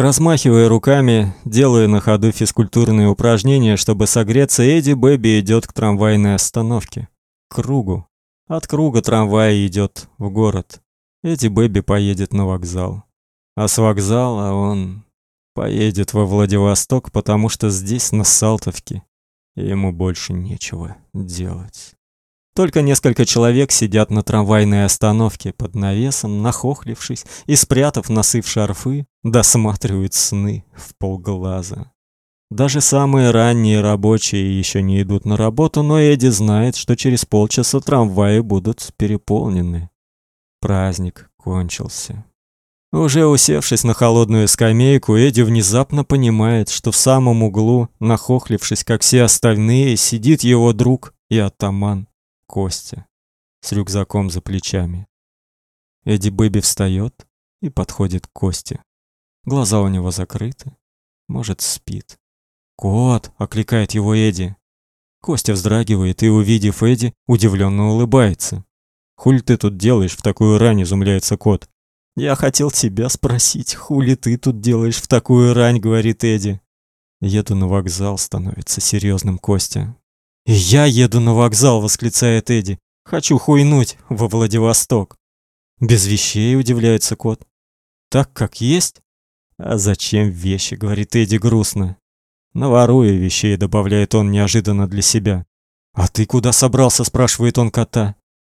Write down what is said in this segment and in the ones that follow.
Размахивая руками, делая на ходу физкультурные упражнения, чтобы согреться, Эдди Бэби идет к трамвайной остановке. К кругу. От круга трамвай идет в город. Эдди Бэби поедет на вокзал. А с вокзала он поедет во Владивосток, потому что здесь, на Салтовке, ему больше нечего делать. Только несколько человек сидят на трамвайной остановке под навесом, нахохлившись и спрятав носы в шарфы, досматривают сны в полглаза. Даже самые ранние рабочие еще не идут на работу, но Эдди знает, что через полчаса трамваи будут переполнены. Праздник кончился. Уже усевшись на холодную скамейку, Эдди внезапно понимает, что в самом углу, нахохлившись, как все остальные, сидит его друг и атаман Костя с рюкзаком за плечами. Эдди Бэби встает и подходит к Косте. Глаза у него закрыты, может, спит. "Кот!" окликает его Эдди. Костя вздрагивает и, увидев Эдди, удивленно улыбается. "Хуль ты тут делаешь в такую рань?" изумляется кот. "Я хотел тебя спросить, хули ты тут делаешь в такую рань?" говорит Эдди. "Еду на вокзал", становится серьезным Костя. «И я еду на вокзал», — восклицает Эдди. «Хочу хуйнуть во Владивосток». «Без вещей», — удивляется кот. «Так как есть?» «А зачем вещи?» — говорит Эдди грустно. «Наворую вещей», — добавляет он неожиданно для себя. «А ты куда собрался?» — спрашивает он кота.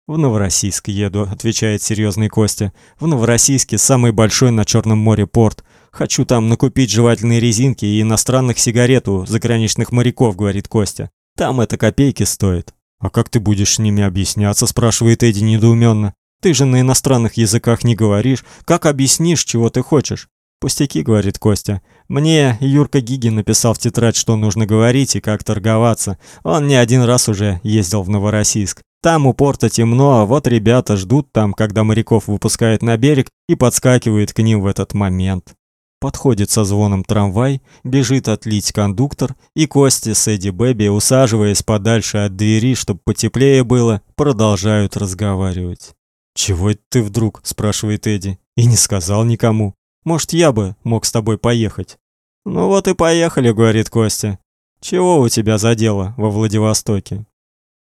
«В Новороссийск еду», — отвечает серьезный Костя. «В Новороссийске самый большой на Черном море порт. Хочу там накупить жевательные резинки и иностранных сигарет у заграничных моряков», — говорит Костя. Там это копейки стоит. А как ты будешь с ними объясняться, спрашивает Эдди недоуменно. Ты же на иностранных языках не говоришь. Как объяснишь, чего ты хочешь? Пустяки, говорит Костя. Мне Юрка Гиги написал в тетрадь, что нужно говорить и как торговаться. Он не один раз уже ездил в Новороссийск. Там у порта темно, а вот ребята ждут там, когда моряков выпускают на берег и подскакивают к ним в этот момент. Подходит со звоном трамвай, бежит отлить кондуктор, и Костя с Эдди Бэби, усаживаясь подальше от двери, чтобы потеплее было, продолжают разговаривать. «Чего это ты вдруг?» – спрашивает Эдди. «И не сказал никому. Может, я бы мог с тобой поехать?» «Ну вот и поехали», – говорит Костя. «Чего у тебя за дело во Владивостоке?»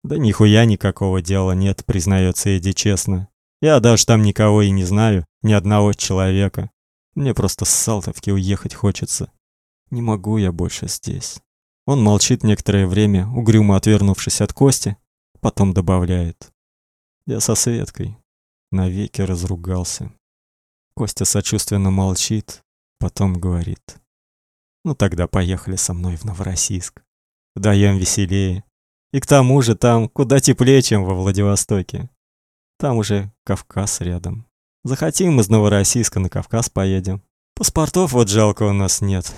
«Да нихуя никакого дела нет», – признается Эдди честно. «Я даже там никого и не знаю, ни одного человека. Мне просто с Салтовки уехать хочется. Не могу я больше здесь. Он молчит некоторое время, угрюмо отвернувшись от Кости, потом добавляет: "Я со Светкой навеки разругался". Костя сочувственно молчит, потом говорит: "Ну тогда поехали со мной в Новороссийск. Вдвоем веселее. И к тому же там куда теплее, чем во Владивостоке. Там уже Кавказ рядом". Захотим из Новороссийска на Кавказ поедем. Паспортов вот жалко у нас нет.